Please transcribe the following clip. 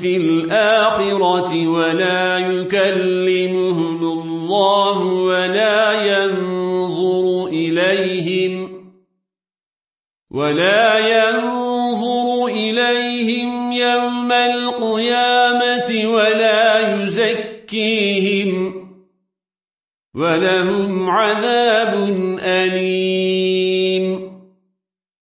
في الآخرة ولا يكلمهم الله ولا ينظر إليهم ولا ينظر إليهم يوم القيامة ولا يزكيهم ولهم عذاب أليم